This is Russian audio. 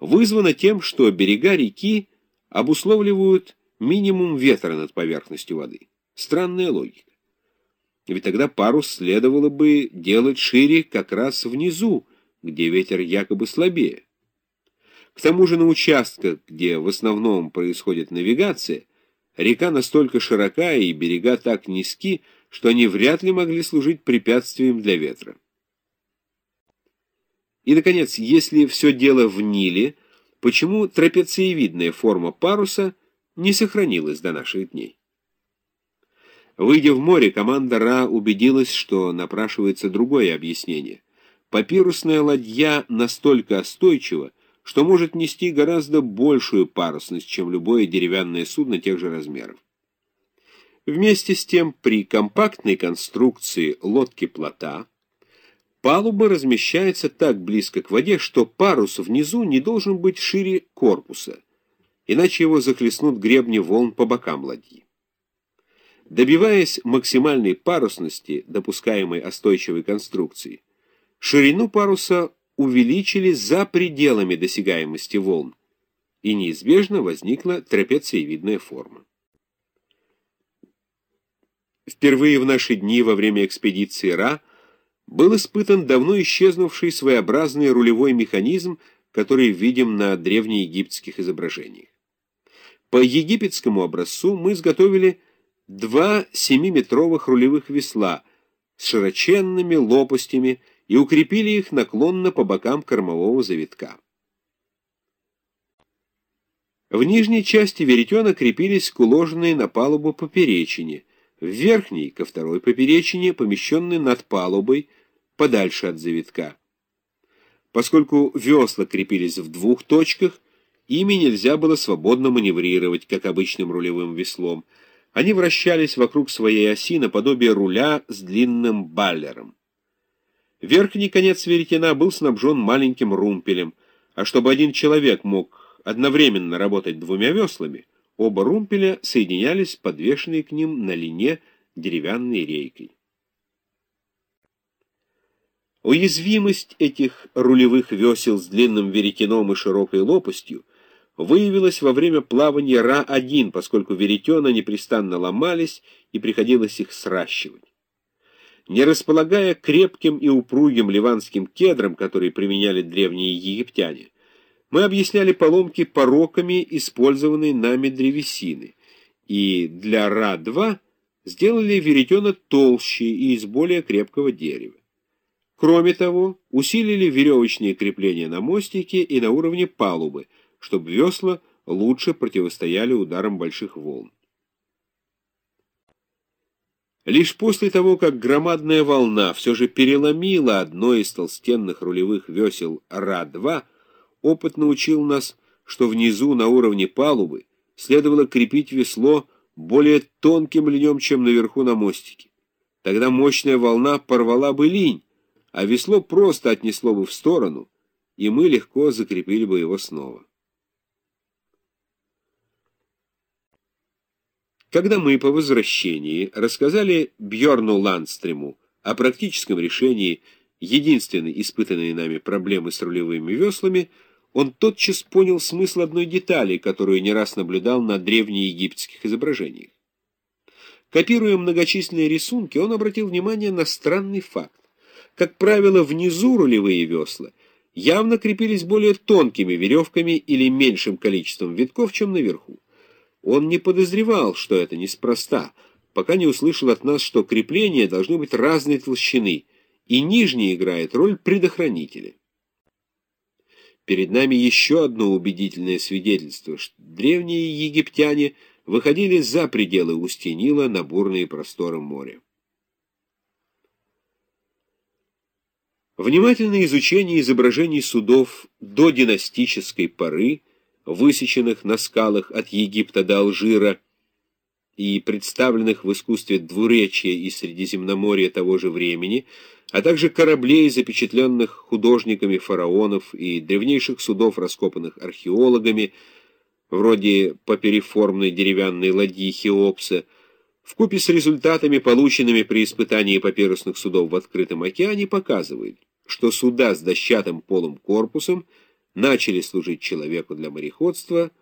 вызвано тем, что берега реки обусловливают минимум ветра над поверхностью воды. Странная логика. Ведь тогда парус следовало бы делать шире как раз внизу, где ветер якобы слабее. К тому же на участках, где в основном происходит навигация, река настолько широка и берега так низки, что они вряд ли могли служить препятствием для ветра. И, наконец, если все дело в Ниле, почему трапециевидная форма паруса не сохранилась до наших дней? Выйдя в море, команда Ра убедилась, что напрашивается другое объяснение. Папирусная ладья настолько остойчива, что может нести гораздо большую парусность, чем любое деревянное судно тех же размеров. Вместе с тем, при компактной конструкции лодки-плота палуба размещается так близко к воде, что парус внизу не должен быть шире корпуса, иначе его захлестнут гребни волн по бокам ладьи. Добиваясь максимальной парусности, допускаемой остойчивой конструкции, ширину паруса увеличили за пределами досягаемости волн, и неизбежно возникла трапециевидная форма. Впервые в наши дни во время экспедиции Ра был испытан давно исчезнувший своеобразный рулевой механизм, который видим на древнеегипетских изображениях. По египетскому образцу мы изготовили два 7-метровых рулевых весла с широченными лопастями и укрепили их наклонно по бокам кормового завитка. В нижней части веретена крепились к уложенной на палубу поперечине, в верхней, ко второй поперечине, помещенной над палубой, подальше от завитка. Поскольку весла крепились в двух точках, ими нельзя было свободно маневрировать, как обычным рулевым веслом. Они вращались вокруг своей оси наподобие руля с длинным баллером. Верхний конец веретена был снабжен маленьким румпелем, а чтобы один человек мог одновременно работать двумя веслами, Оба румпеля соединялись подвешенной к ним на лине деревянной рейкой. Уязвимость этих рулевых весел с длинным веретеном и широкой лопастью выявилась во время плавания Ра-1, поскольку веретена непрестанно ломались и приходилось их сращивать. Не располагая крепким и упругим ливанским кедром, который применяли древние египтяне, мы объясняли поломки пороками использованной нами древесины, и для Ра-2 сделали веретено толще и из более крепкого дерева. Кроме того, усилили веревочные крепления на мостике и на уровне палубы, чтобы весла лучше противостояли ударам больших волн. Лишь после того, как громадная волна все же переломила одно из толстенных рулевых весел Ра-2, Опыт научил нас, что внизу, на уровне палубы, следовало крепить весло более тонким льнем, чем наверху на мостике. Тогда мощная волна порвала бы линь, а весло просто отнесло бы в сторону, и мы легко закрепили бы его снова. Когда мы по возвращении рассказали Бьорну Ландстриму о практическом решении единственной испытанной нами проблемы с рулевыми веслами, он тотчас понял смысл одной детали, которую не раз наблюдал на древнеегипетских изображениях. Копируя многочисленные рисунки, он обратил внимание на странный факт. Как правило, внизу рулевые весла явно крепились более тонкими веревками или меньшим количеством витков, чем наверху. Он не подозревал, что это неспроста, пока не услышал от нас, что крепления должны быть разной толщины, и нижний играет роль предохранителя. Перед нами еще одно убедительное свидетельство, что древние египтяне выходили за пределы устья Нила на бурные просторы моря. Внимательное изучение изображений судов до династической поры, высеченных на скалах от Египта до Алжира и представленных в искусстве двуречия и Средиземноморья того же времени – а также кораблей, запечатленных художниками фараонов и древнейших судов, раскопанных археологами, вроде попереформной деревянной ладьи Хеопса, вкупе с результатами, полученными при испытании папирусных судов в открытом океане, показывает, что суда с дощатым полым корпусом начали служить человеку для мореходства –